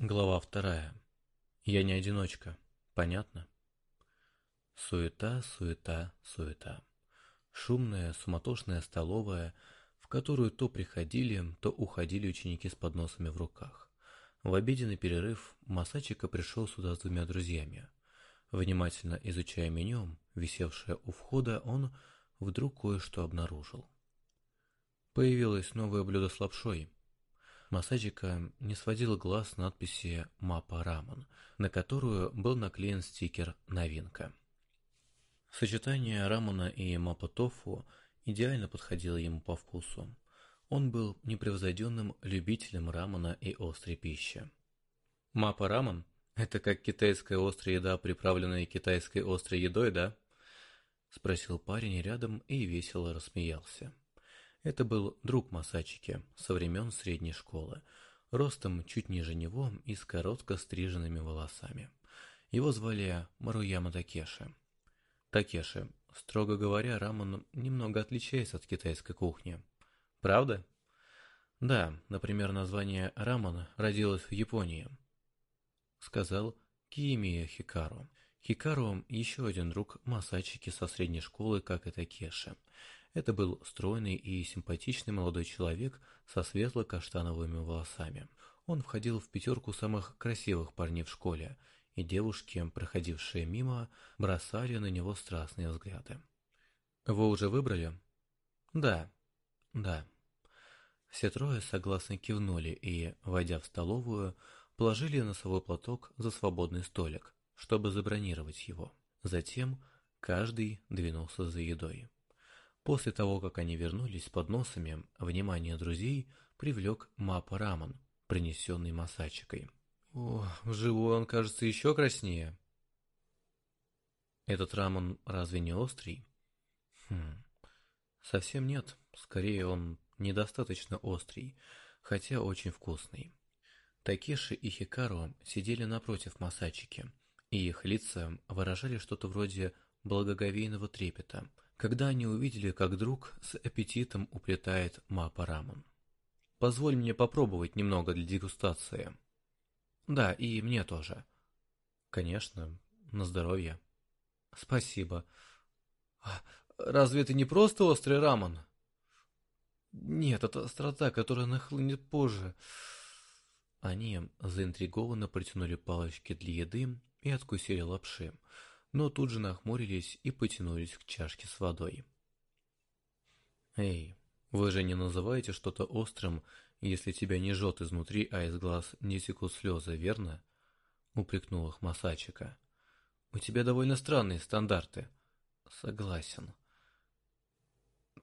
Глава вторая. Я не одиночка. Понятно? Суета, суета, суета. Шумная, суматошная столовая, в которую то приходили, то уходили ученики с подносами в руках. В обеденный перерыв Масачика пришел сюда с двумя друзьями. Внимательно изучая меню, висевшее у входа, он вдруг кое-что обнаружил. Появилось новое блюдо с лапшой – Масаджика не сводила глаз надписи «Мапа Рамон», на которую был наклеен стикер «Новинка». Сочетание рамона и мапа тофу идеально подходило ему по вкусу. Он был непревзойденным любителем рамона и острой пищи. Мапа рамон – это как китайская острая еда, приправленная китайской острой едой, да? Спросил парень рядом и весело рассмеялся. Это был друг Масачики со времен средней школы, ростом чуть ниже него и с коротко стриженными волосами. Его звали Маруяма Такеши. Такеши, строго говоря, рамен немного отличается от китайской кухни. Правда? Да, например, название рамен родилось в Японии, сказал Киемия Хикару. Хикару еще один друг Масачики со средней школы, как и Такеши. Это был стройный и симпатичный молодой человек со светло-каштановыми волосами. Он входил в пятерку самых красивых парней в школе, и девушки, проходившие мимо, бросали на него страстные взгляды. «Вы уже выбрали?» «Да, да». Все трое согласно кивнули и, войдя в столовую, положили носовой платок за свободный столик, чтобы забронировать его. Затем каждый двинулся за едой. После того, как они вернулись с подносами, внимание друзей привлек Мапа Рамон, принесенный Масачикой. О, живой он кажется еще краснее. Этот рамон разве не острый? Хм, совсем нет. Скорее, он недостаточно острый, хотя очень вкусный. Такеши и Хикару сидели напротив Масачики, и их лица выражали что-то вроде благоговейного трепета – когда они увидели, как друг с аппетитом уплетает мапа рамон. «Позволь мне попробовать немного для дегустации». «Да, и мне тоже». «Конечно, на здоровье». «Спасибо». А «Разве это не просто острый рамен?» «Нет, это острота, которая нахлынет позже». Они заинтригованно протянули палочки для еды и откусили лапши но тут же нахмурились и потянулись к чашке с водой. «Эй, вы же не называете что-то острым, если тебя не жжет изнутри, а из глаз не текут слезы, верно?» — упрекнул их Масачика. «У тебя довольно странные стандарты». «Согласен».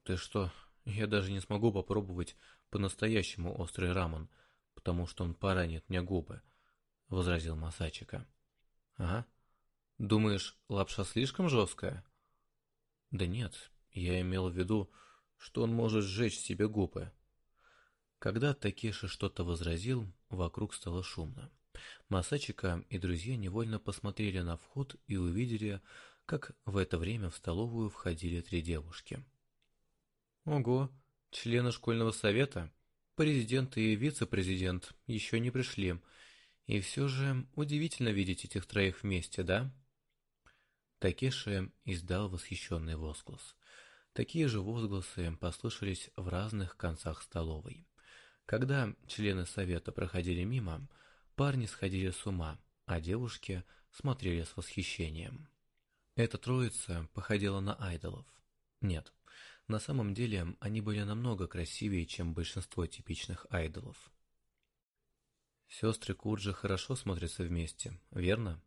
«Ты что, я даже не смогу попробовать по-настоящему острый рамен, потому что он поранит мне губы», — возразил Масачика. «Ага, Думаешь, лапша слишком жесткая? Да нет, я имел в виду, что он может сжечь себе губы. Когда Такеши что-то возразил, вокруг стало шумно. Масачика и друзья невольно посмотрели на вход и увидели, как в это время в столовую входили три девушки. Ого, члены школьного совета, президент и вице-президент еще не пришли. И все же удивительно видеть этих троих вместе, да? Такеши издал восхищенный возглас. Такие же возгласы послышались в разных концах столовой. Когда члены совета проходили мимо, парни сходили с ума, а девушки смотрели с восхищением. Эта троица походила на айдолов. Нет, на самом деле они были намного красивее, чем большинство типичных айдолов. Сестры Куджи хорошо смотрятся вместе, верно?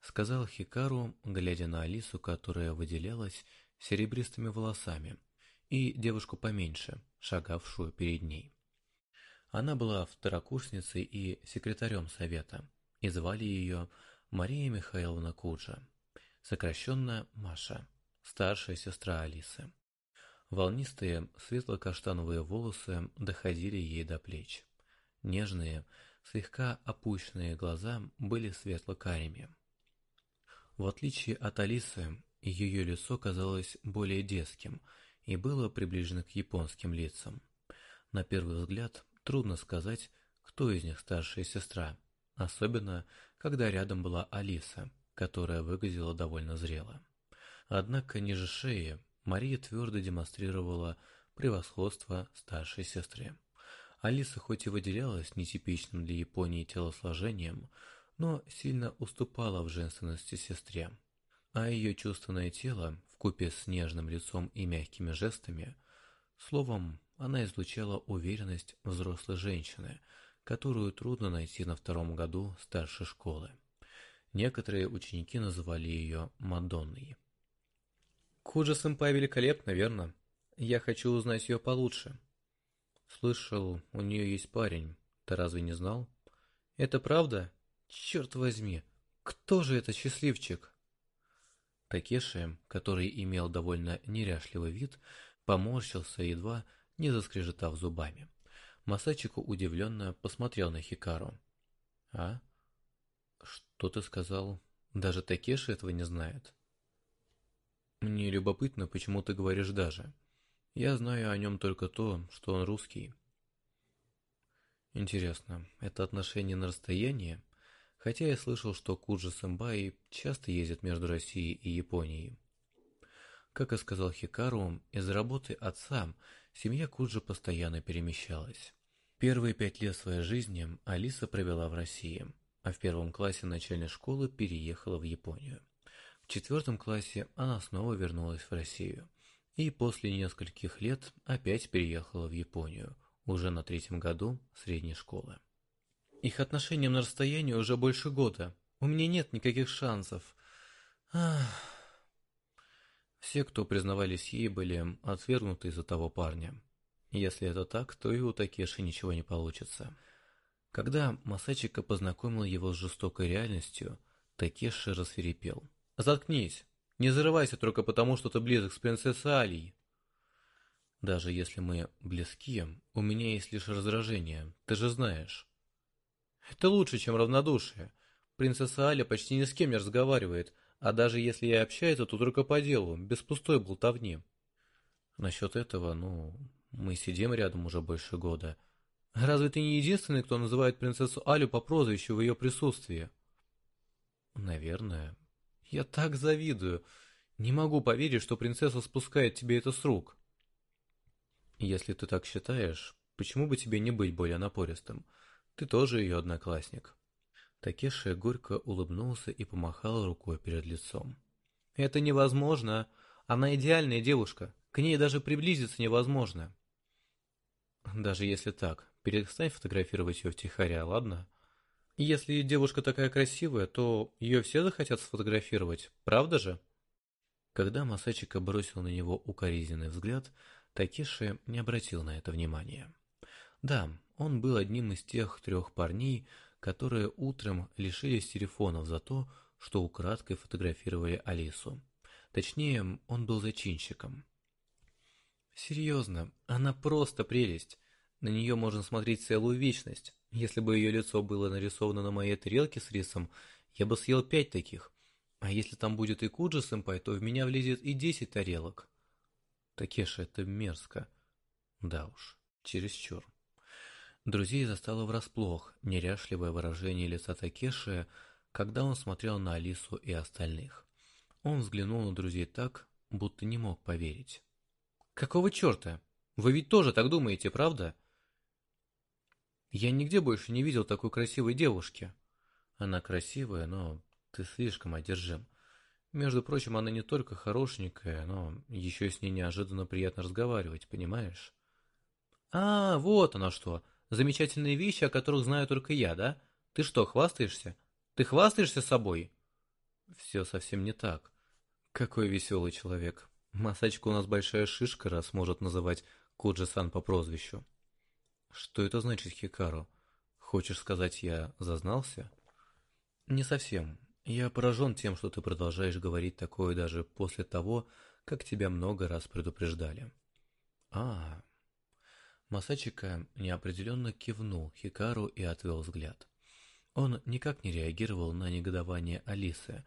Сказал Хикару, глядя на Алису, которая выделялась серебристыми волосами, и девушку поменьше, шагавшую перед ней. Она была второкурсницей и секретарем совета, и звали ее Мария Михайловна Куджа, сокращенно Маша, старшая сестра Алисы. Волнистые светло-каштановые волосы доходили ей до плеч. Нежные, слегка опущенные глаза были светло-карими. В отличие от Алисы, ее лицо казалось более детским и было приближено к японским лицам. На первый взгляд трудно сказать, кто из них старшая сестра, особенно, когда рядом была Алиса, которая выглядела довольно зрело. Однако ниже шеи Мария твердо демонстрировала превосходство старшей сестры. Алиса хоть и выделялась нетипичным для Японии телосложением, но сильно уступала в женственности сестре, а ее чувственное тело, вкупе с нежным лицом и мягкими жестами, словом, она излучала уверенность взрослой женщины, которую трудно найти на втором году старшей школы. Некоторые ученики называли ее Мадонной. Куджа-сэмпай великолепна, верно? Я хочу узнать ее получше. Слышал, у нее есть парень. Ты разве не знал? Это правда? Черт возьми, кто же этот счастливчик? Такеши, который имел довольно неряшливый вид, поморщился, едва не заскрежетав зубами. Масачику удивленно посмотрел на Хикару. «А? Что ты сказал? Даже Такеши этого не знает?» «Мне любопытно, почему ты говоришь «даже». Я знаю о нем только то, что он русский. Интересно, это отношение на расстояние? Хотя я слышал, что Куджи Сэмбай часто ездит между Россией и Японией. Как и сказал Хикару, из-за работы отца семья Куджи постоянно перемещалась. Первые пять лет своей жизни Алиса провела в России, а в первом классе начальной школы переехала в Японию. В четвертом классе она снова вернулась в Россию – и после нескольких лет опять переехала в Японию, уже на третьем году средней школы. Их отношения на расстоянии уже больше года. У меня нет никаких шансов. Ах. Все, кто признавались ей, были отвергнуты из-за того парня. Если это так, то и у Такеши ничего не получится. Когда Масачика познакомил его с жестокой реальностью, Такеши рассверепел. «Заткнись! Не зарывайся только потому, что ты близок с принцессой Алией. Даже если мы близки, у меня есть лишь раздражение, ты же знаешь. Это лучше, чем равнодушие. Принцесса Аля почти ни с кем не разговаривает, а даже если и общается, то только по делу, без пустой болтовни. Насчет этого, ну, мы сидим рядом уже больше года. Разве ты не единственный, кто называет принцессу Алю по прозвищу в ее присутствии? Наверное, я так завидую. Не могу поверить, что принцесса спускает тебе это с рук. Если ты так считаешь, почему бы тебе не быть более напористым? Ты тоже ее одноклассник. Такеши горько улыбнулся и помахал рукой перед лицом. Это невозможно. Она идеальная девушка. К ней даже приблизиться невозможно. Даже если так, перестань фотографировать ее втихаря, ладно? Если девушка такая красивая, то ее все захотят сфотографировать, правда же? Когда Масачика бросил на него укоризненный взгляд, Такеши не обратил на это внимания. Да, он был одним из тех трех парней, которые утром лишились телефонов за то, что украдкой фотографировали Алису. Точнее, он был зачинщиком. Серьезно, она просто прелесть. На нее можно смотреть целую вечность. Если бы ее лицо было нарисовано на моей тарелке с рисом, я бы съел пять таких. А если там будет и Куджи-сэмпай, то в меня влезет и десять тарелок. Такеша, это мерзко. Да уж, чересчур. Друзей застало врасплох неряшливое выражение лица Такеши, когда он смотрел на Алису и остальных. Он взглянул на друзей так, будто не мог поверить. «Какого черта? Вы ведь тоже так думаете, правда?» Я нигде больше не видел такой красивой девушки. Она красивая, но ты слишком одержим. Между прочим, она не только хорошенькая, но еще с ней неожиданно приятно разговаривать, понимаешь? А, вот оно что. Замечательные вещи, о которых знаю только я, да? Ты что, хвастаешься? Ты хвастаешься собой? Все совсем не так. Какой веселый человек. Масачка у нас большая шишка, раз может называть Куджи-сан по прозвищу. Что это значит, Хикару? Хочешь сказать, я зазнался? Не совсем. Я поражен тем, что ты продолжаешь говорить такое даже после того, как тебя много раз предупреждали. А, Масачика неопределенно кивнул Хикару и отвел взгляд. Он никак не реагировал на негодование Алисы,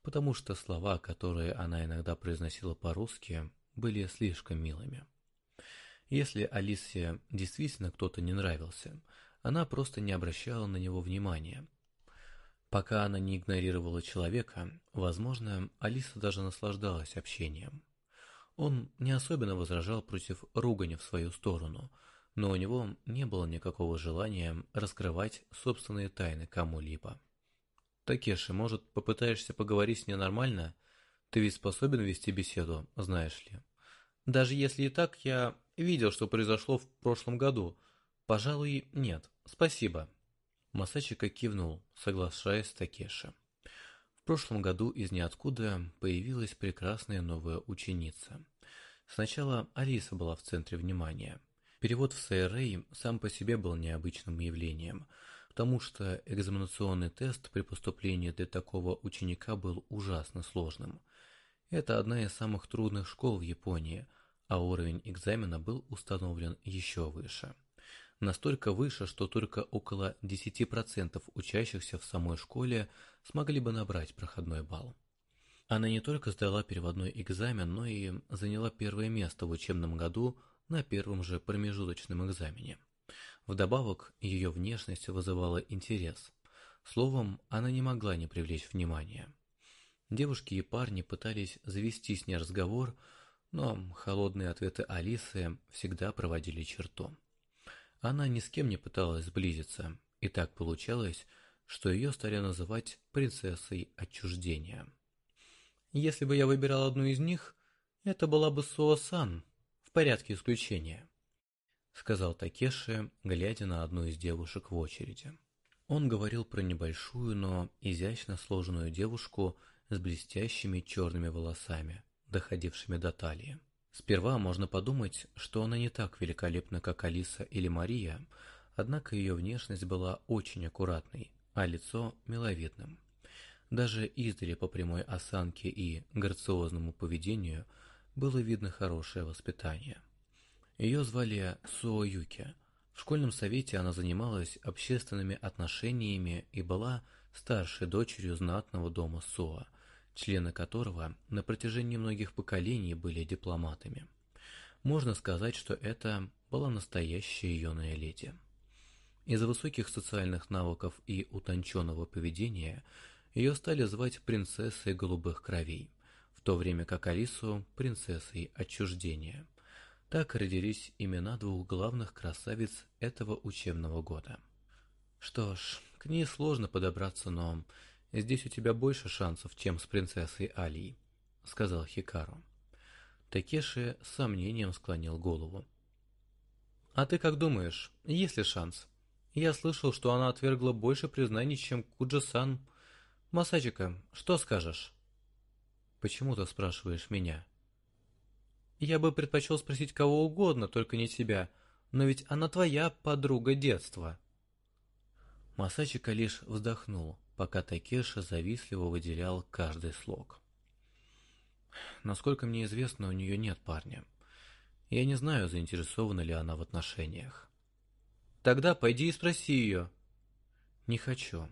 потому что слова, которые она иногда произносила по-русски, были слишком милыми. Если Алисе действительно кто-то не нравился, она просто не обращала на него внимания. Пока она не игнорировала человека, возможно, Алиса даже наслаждалась общением. Он не особенно возражал против ругани в свою сторону, но у него не было никакого желания раскрывать собственные тайны кому-либо. «Такеши, может, попытаешься поговорить с ней нормально? Ты ведь способен вести беседу, знаешь ли?» «Даже если и так, я видел, что произошло в прошлом году. Пожалуй, нет. Спасибо». Масачика кивнул, соглашаясь с Такеши. Прошлом году из ниоткуда появилась прекрасная новая ученица. Сначала Алиса была в центре внимания. Перевод в СРА сам по себе был необычным явлением, потому что экзаменационный тест при поступлении для такого ученика был ужасно сложным. Это одна из самых трудных школ в Японии, а уровень экзамена был установлен еще выше настолько выше, что только около 10% учащихся в самой школе смогли бы набрать проходной балл. Она не только сдала переводной экзамен, но и заняла первое место в учебном году на первом же промежуточном экзамене. Вдобавок, ее внешность вызывала интерес. Словом, она не могла не привлечь внимания. Девушки и парни пытались завести с ней разговор, но холодные ответы Алисы всегда проводили черту. Она ни с кем не пыталась сблизиться, и так получалось, что ее стали называть принцессой отчуждения. Если бы я выбирал одну из них, это была бы Суосан, в порядке исключения, сказал Такеши, глядя на одну из девушек в очереди. Он говорил про небольшую, но изящно сложенную девушку с блестящими черными волосами, доходившими до талии. Сперва можно подумать, что она не так великолепна, как Алиса или Мария, однако ее внешность была очень аккуратной, а лицо миловидным. Даже издали по прямой осанке и грациозному поведению было видно хорошее воспитание. Ее звали Суо Юки. В школьном совете она занималась общественными отношениями и была старшей дочерью знатного дома Суо, члены которого на протяжении многих поколений были дипломатами. Можно сказать, что это была настоящая юная леди. Из-за высоких социальных навыков и утонченного поведения ее стали звать принцессой голубых кровей, в то время как Алису – принцессой отчуждения. Так родились имена двух главных красавиц этого учебного года. Что ж, к ней сложно подобраться, но «Здесь у тебя больше шансов, чем с принцессой Алией», — сказал Хикару. Такеши с сомнением склонил голову. «А ты как думаешь, есть ли шанс? Я слышал, что она отвергла больше признаний, чем Куджи-сан. Масачика, что скажешь?» «Почему ты спрашиваешь меня?» «Я бы предпочел спросить кого угодно, только не тебя, но ведь она твоя подруга детства». Масачика лишь вздохнул пока Такеша завистливо выделял каждый слог. Насколько мне известно, у нее нет парня. Я не знаю, заинтересована ли она в отношениях. Тогда пойди и спроси ее. Не хочу.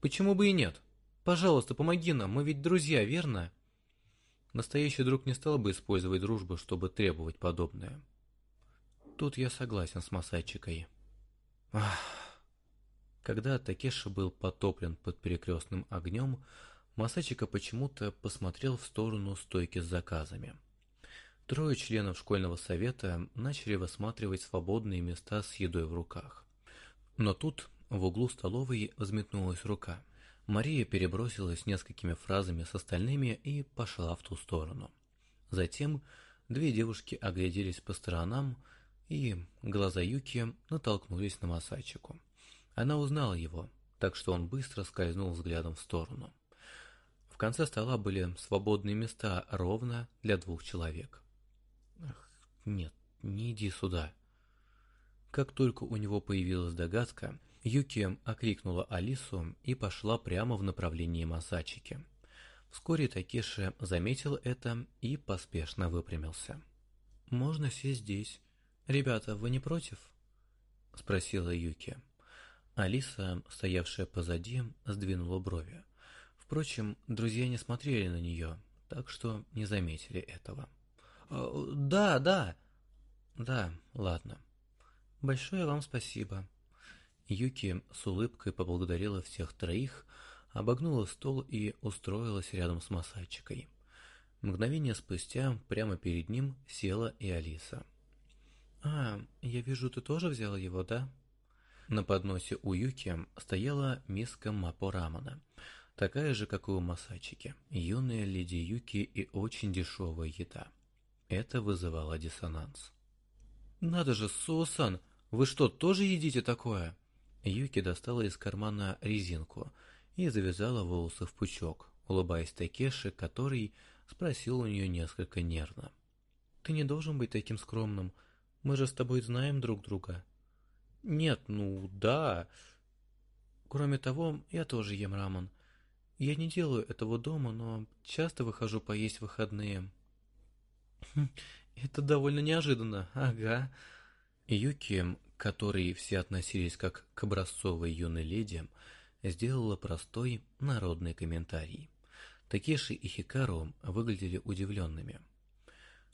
Почему бы и нет? Пожалуйста, помоги нам, мы ведь друзья, верно? Настоящий друг не стал бы использовать дружбу, чтобы требовать подобное. Тут я согласен с Масайчикой. Ах... Когда Такеша был потоплен под перекрестным огнем, Масачика почему-то посмотрел в сторону стойки с заказами. Трое членов школьного совета начали высматривать свободные места с едой в руках. Но тут в углу столовой взметнулась рука. Мария перебросилась несколькими фразами с остальными и пошла в ту сторону. Затем две девушки огляделись по сторонам, и глаза Юки натолкнулись на Масачику. Она узнала его, так что он быстро скользнул взглядом в сторону. В конце стола были свободные места ровно для двух человек. Ах, нет, не иди сюда. Как только у него появилась догадка, Юки окликнула Алису и пошла прямо в направлении Масачики. Вскоре Такеши заметил это и поспешно выпрямился. «Можно сесть здесь. Ребята, вы не против?» – спросила Юки. Алиса, стоявшая позади, сдвинула брови. Впрочем, друзья не смотрели на нее, так что не заметили этого. «Да, да!» «Да, ладно. Большое вам спасибо. Юки с улыбкой поблагодарила всех троих, обогнула стол и устроилась рядом с массачикой. Мгновение спустя прямо перед ним села и Алиса. «А, я вижу, ты тоже взяла его, да?» На подносе у Юки стояла миска мапо рамана, такая же, как и у Масачики, юная леди Юки и очень дешевая еда. Это вызывало диссонанс. «Надо же, Суосан, вы что, тоже едите такое?» Юки достала из кармана резинку и завязала волосы в пучок, улыбаясь Такеши, который спросил у нее несколько нервно. «Ты не должен быть таким скромным. Мы же с тобой знаем друг друга». «Нет, ну да. Кроме того, я тоже ем рамен. Я не делаю этого дома, но часто выхожу поесть в выходные». Хм, «Это довольно неожиданно, ага». Юки, которой все относились как к образцовой юной леди, сделала простой народный комментарий. Такеши и Хикару выглядели удивленными.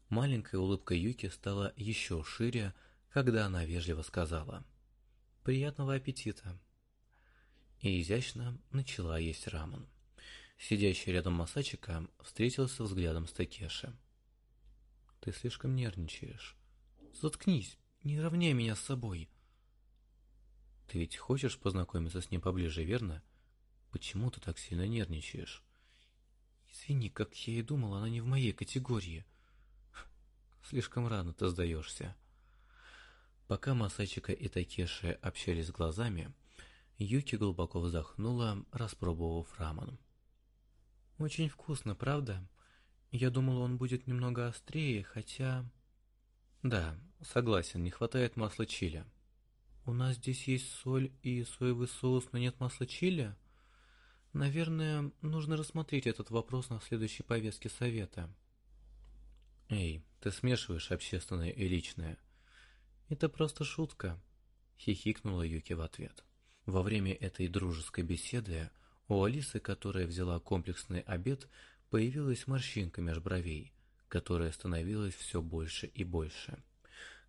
Маленькая улыбка Юки стала еще шире, когда она вежливо сказала «Приятного аппетита!» и изящно начала есть рамен. Сидящий рядом Масачика встретился взглядом с Такеши. «Ты слишком нервничаешь. Заткнись, не равняй меня с собой!» «Ты ведь хочешь познакомиться с ним поближе, верно? Почему ты так сильно нервничаешь?» Извини, как я и думал, она не в моей категории. Слишком рано ты сдаешься. Пока Масачика и Такеши общались глазами, Юки глубоко вздохнула, распробовав рамен. Очень вкусно, правда? Я думал, он будет немного острее, хотя... Да, согласен, не хватает масла чили. У нас здесь есть соль и соевый соус, но нет масла чили? Наверное, нужно рассмотреть этот вопрос на следующей повестке совета. Эй, ты смешиваешь общественное и личное. Это просто шутка, хихикнула Юки в ответ. Во время этой дружеской беседы у Алисы, которая взяла комплексный обед, появилась морщинка меж бровей, которая становилась все больше и больше.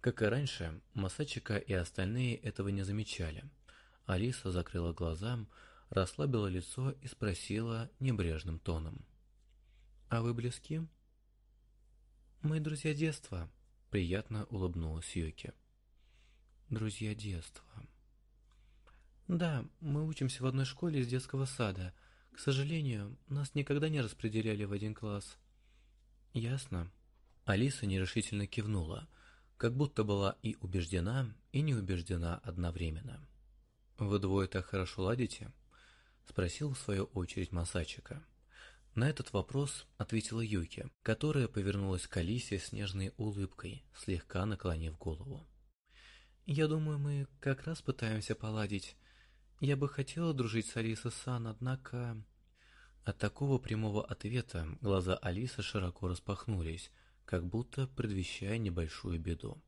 Как и раньше, Масачика и остальные этого не замечали. Алиса закрыла глаза, расслабила лицо и спросила небрежным тоном. «А вы близки?» «Мы друзья детства», — приятно улыбнулась Юки. «Друзья детства». «Да, мы учимся в одной школе из детского сада. К сожалению, нас никогда не распределяли в один класс». «Ясно». Алиса нерешительно кивнула, как будто была и убеждена, и не убеждена одновременно. «Вы двое так хорошо ладите?» Спросил в свою очередь Масачика. На этот вопрос ответила Юки, которая повернулась к Алисе с нежной улыбкой, слегка наклонив голову. «Я думаю, мы как раз пытаемся поладить. Я бы хотела дружить с Алисой Сан, однако...» От такого прямого ответа глаза Алисы широко распахнулись, как будто предвещая небольшую беду.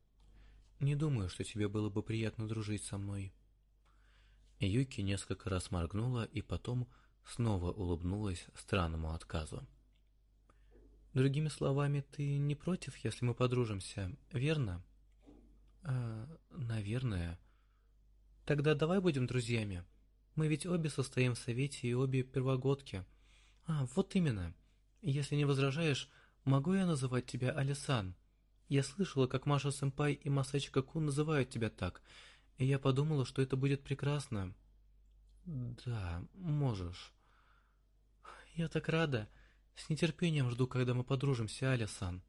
«Не думаю, что тебе было бы приятно дружить со мной», Юки несколько раз моргнула и потом снова улыбнулась странному отказу. «Другими словами, ты не против, если мы подружимся, верно?» «А, наверное». «Тогда давай будем друзьями. Мы ведь обе состоим в совете и обе первогодки». «А, вот именно. Если не возражаешь, могу я называть тебя Алисан? Я слышала, как Маша-сэмпай и Масачка-кун называют тебя так, и я подумала, что это будет прекрасно. Да, можешь. Я так рада. С нетерпением жду, когда мы подружимся, Аля-сан.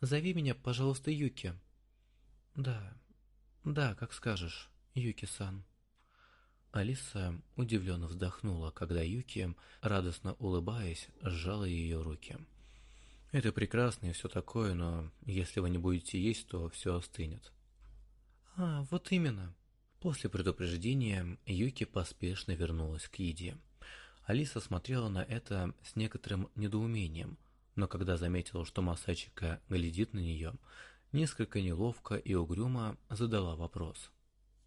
Зови меня, пожалуйста, Юки. Да, да, как скажешь, Юки-сан. Алиса удивленно вздохнула, когда Юки, радостно улыбаясь, сжала ее руки. «Это прекрасно и все такое, но если вы не будете есть, то все остынет». «А, вот именно. После предупреждения Юки поспешно вернулась к еде. Алиса смотрела на это с некоторым недоумением, но когда заметила, что Масачика глядит на нее, несколько неловко и угрюмо задала вопрос.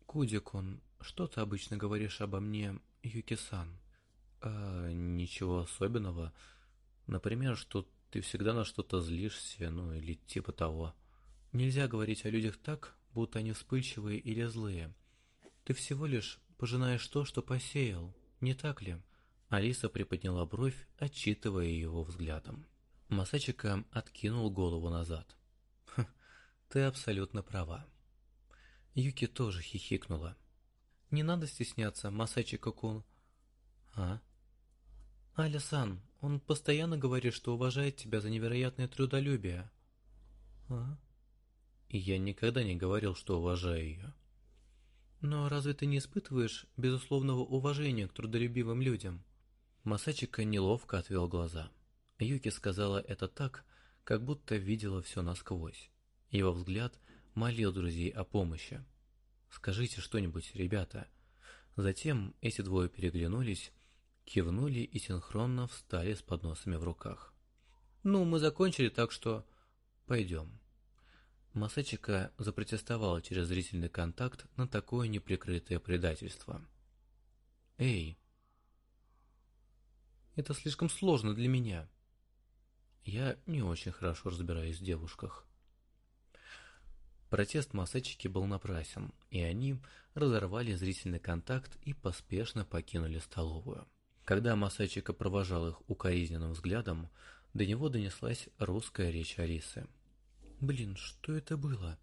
«Кудикун, что ты обычно говоришь обо мне, Юки-сан?» «А, ничего особенного. Например, что ты всегда на что-то злишься, ну или типа того. Нельзя говорить о людях так, будто они вспыльчивые или злые. Ты всего лишь пожинаешь то, что посеял, не так ли? Алиса приподняла бровь, отчитывая его взглядом. Масачика откинул голову назад. «Хм, ты абсолютно права. Юки тоже хихикнула. Не надо стесняться, Масачика-кун. А? Аля-сан, он постоянно говорит, что уважает тебя за невероятное трудолюбие. А? Я никогда не говорил, что уважаю ее. Но разве ты не испытываешь безусловного уважения к трудолюбивым людям? Масачика неловко отвел глаза. Юки сказала это так, как будто видела все насквозь. Его взгляд молил друзей о помощи. «Скажите что-нибудь, ребята». Затем эти двое переглянулись, кивнули и синхронно встали с подносами в руках. «Ну, мы закончили, так что пойдем». Масачика запротестовала через зрительный контакт на такое неприкрытое предательство. «Эй, это слишком сложно для меня. Я не очень хорошо разбираюсь в девушках». Протест Масачики был напрасен, и они разорвали зрительный контакт и поспешно покинули столовую. Когда Масачика провожал их укоризненным взглядом, до него донеслась русская речь Алисы. «Блин, что это было?»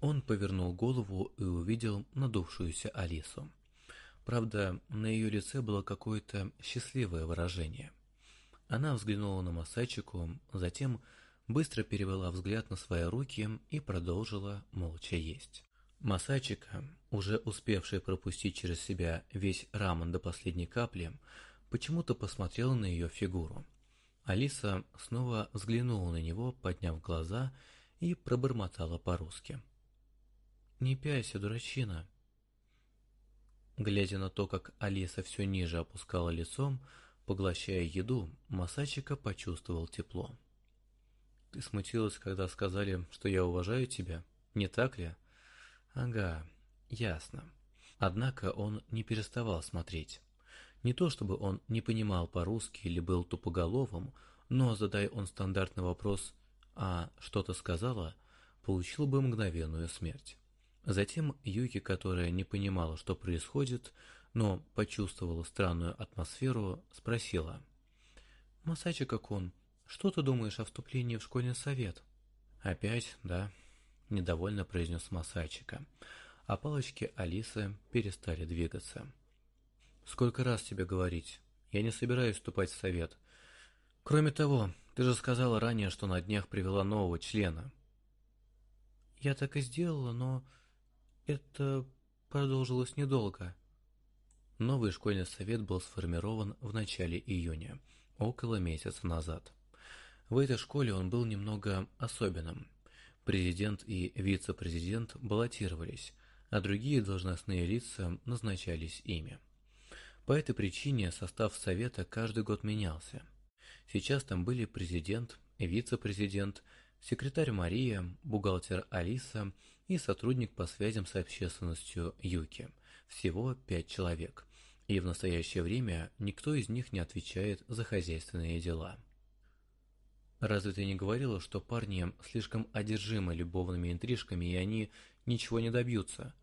Он повернул голову и увидел надувшуюся Алису. Правда, на ее лице было какое-то счастливое выражение. Она взглянула на Масачику, затем быстро перевела взгляд на свои руки и продолжила молча есть. Масачика, уже успевшая пропустить через себя весь рамен до последней капли, почему-то посмотрела на ее фигуру. Алиса снова взглянула на него, подняв глаза, и пробормотала по-русски. «Не пяйся, дурачина!» Глядя на то, как Алиса все ниже опускала лицом, поглощая еду, Масачика почувствовал тепло. Ты смутилась, когда сказали, что я уважаю тебя, не так ли? Ага, ясно. Однако он не переставал смотреть. Не то чтобы он не понимал по-русски или был тупоголовым, но задай он стандартный вопрос «А что то сказала?», получил бы мгновенную смерть. Затем Юки, которая не понимала, что происходит, но почувствовала странную атмосферу, спросила. «Масачика-кун, что ты думаешь о вступлении в школьный совет? Опять, да? Недовольно произнес Масайчика. А палочки Алисы перестали двигаться. Сколько раз тебе говорить? Я не собираюсь вступать в совет. Кроме того, ты же сказала ранее, что на днях привела нового члена. Я так и сделала, но это продолжилось недолго. Новый школьный совет был сформирован в начале июня, около месяца назад. В этой школе он был немного особенным. Президент и вице-президент баллотировались, а другие должностные лица назначались ими. По этой причине состав совета каждый год менялся. Сейчас там были президент, вице-президент, секретарь Мария, бухгалтер Алиса и сотрудник по связям с общественностью Юки. Всего пять человек. И в настоящее время никто из них не отвечает за хозяйственные дела. Разве ты не говорила, что парни слишком одержимы любовными интрижками, и они ничего не добьются?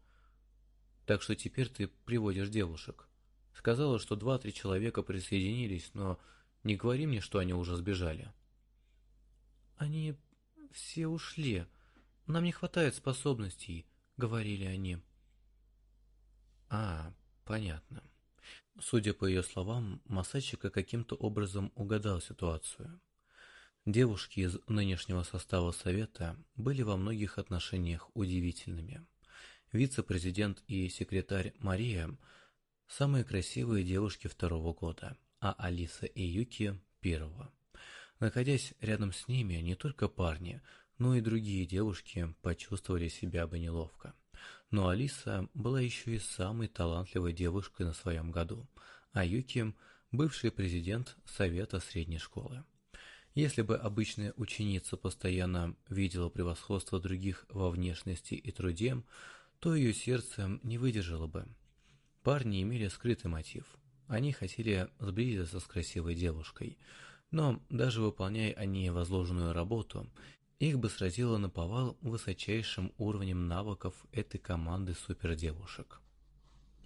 Так что теперь ты приводишь девушек. Сказала, что два-три человека присоединились, но не говори мне, что они уже сбежали. Они все ушли. Нам не хватает способностей, говорили они. А, понятно. Судя по ее словам, Масачика каким-то образом угадал ситуацию. Девушки из нынешнего состава Совета были во многих отношениях удивительными. Вице-президент и секретарь Мария – самые красивые девушки второго года, а Алиса и Юки – первого. Находясь рядом с ними, не только парни, но и другие девушки почувствовали себя бы неловко. Но Алиса была еще и самой талантливой девушкой на своем году, а Юки – бывший президент Совета средней школы. Если бы обычная ученица постоянно видела превосходство других во внешности и труде, то ее сердце не выдержало бы. Парни имели скрытый мотив. Они хотели сблизиться с красивой девушкой. Но даже выполняя они возложенную работу, их бы сразило на повал высочайшим уровнем навыков этой команды супердевушек.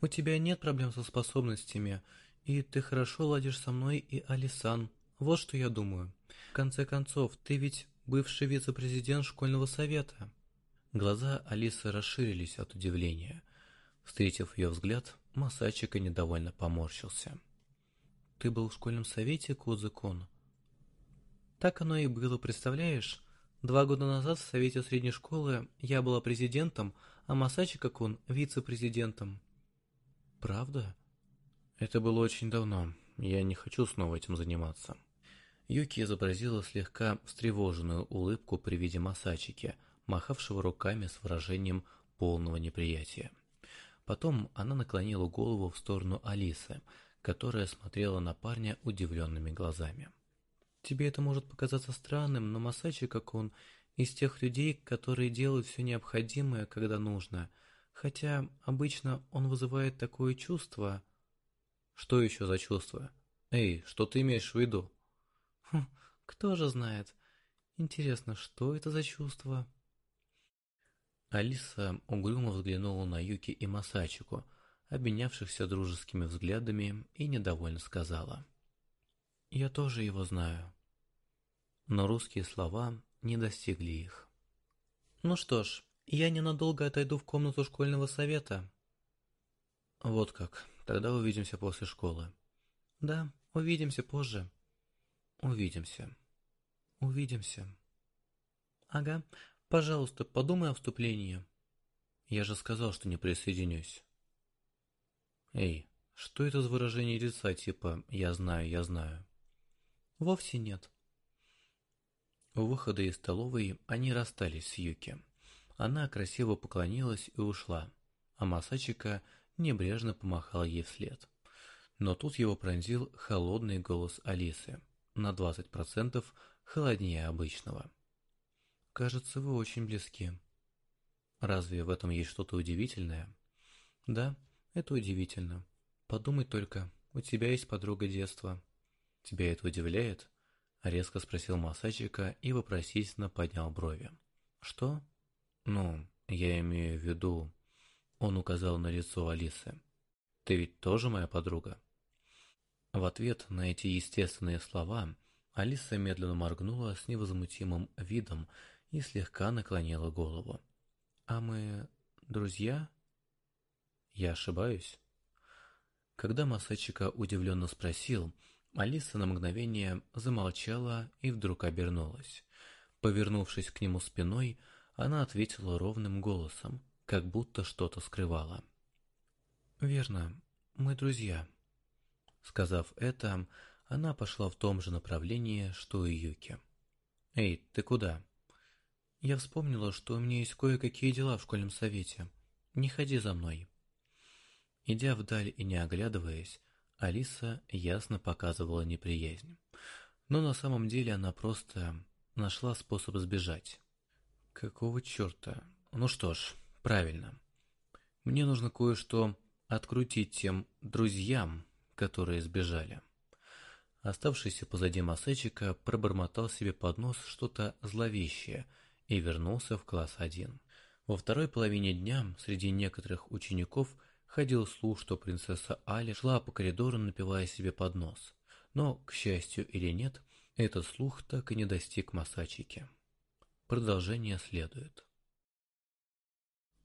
«У тебя нет проблем со способностями, и ты хорошо ладишь со мной и Алисан. Вот что я думаю. В конце концов, ты ведь бывший вице-президент школьного совета». Глаза Алисы расширились от удивления. Встретив ее взгляд, Масачика недовольно поморщился. «Ты был в школьном совете, Кузыкун?» «Так оно и было, представляешь? Два года назад в совете средней школы я была президентом, а Масачика-кун – вице-президентом». «Правда?» «Это было очень давно. Я не хочу снова этим заниматься». Юки изобразила слегка встревоженную улыбку при виде Масачики, махавшего руками с выражением полного неприятия. Потом она наклонила голову в сторону Алисы, которая смотрела на парня удивленными глазами. Тебе это может показаться странным, но Масачи, как он, из тех людей, которые делают все необходимое, когда нужно. Хотя обычно он вызывает такое чувство... Что еще за чувство? Эй, что ты имеешь в виду? Хм, кто же знает. Интересно, что это за чувство? Алиса угрюмо взглянула на Юки и Масачику, обменявшихся дружескими взглядами, и недовольно сказала. «Я тоже его знаю». Но русские слова не достигли их. «Ну что ж, я ненадолго отойду в комнату школьного совета». «Вот как. Тогда увидимся после школы». «Да, увидимся позже». «Увидимся». «Увидимся». «Ага, Пожалуйста, подумай о вступлении. Я же сказал, что не присоединюсь. Эй, что это за выражение лица типа «я знаю, я знаю»? Вовсе нет. У выхода из столовой они расстались с Юки. Она красиво поклонилась и ушла, а Масачика небрежно помахал ей вслед. Но тут его пронзил холодный голос Алисы, на 20% холоднее обычного. Кажется, вы очень близки. Разве в этом есть что-то удивительное? Да, это удивительно. Подумай только, у тебя есть подруга детства. Тебя это удивляет? Резко спросил Масачика и вопросительно поднял брови. Что? Ну, я имею в виду... Он указал на лицо Алисы. Ты ведь тоже моя подруга? В ответ на эти естественные слова Алиса медленно моргнула с невозмутимым видом и слегка наклонила голову. «А мы друзья?» «Я ошибаюсь?» Когда Масачика удивленно спросил, Алиса на мгновение замолчала и вдруг обернулась. Повернувшись к нему спиной, она ответила ровным голосом, как будто что-то скрывала. «Верно, мы друзья». Сказав это, она пошла в том же направлении, что и Юки. «Эй, ты куда?» Я вспомнила, что у меня есть кое-какие дела в школьном совете. Не ходи за мной. Идя вдаль и не оглядываясь, Алиса ясно показывала неприязнь. Но на самом деле она просто нашла способ сбежать. Какого черта? Ну что ж, правильно. Мне нужно кое-что открутить тем друзьям, которые сбежали. Оставшийся позади Масечика пробормотал себе под нос что-то зловещее – и вернулся в класс 1. Во второй половине дня среди некоторых учеников ходил слух, что принцесса Али шла по коридору, напивая себе под нос. Но, к счастью или нет, этот слух так и не достиг Масачики. Продолжение следует.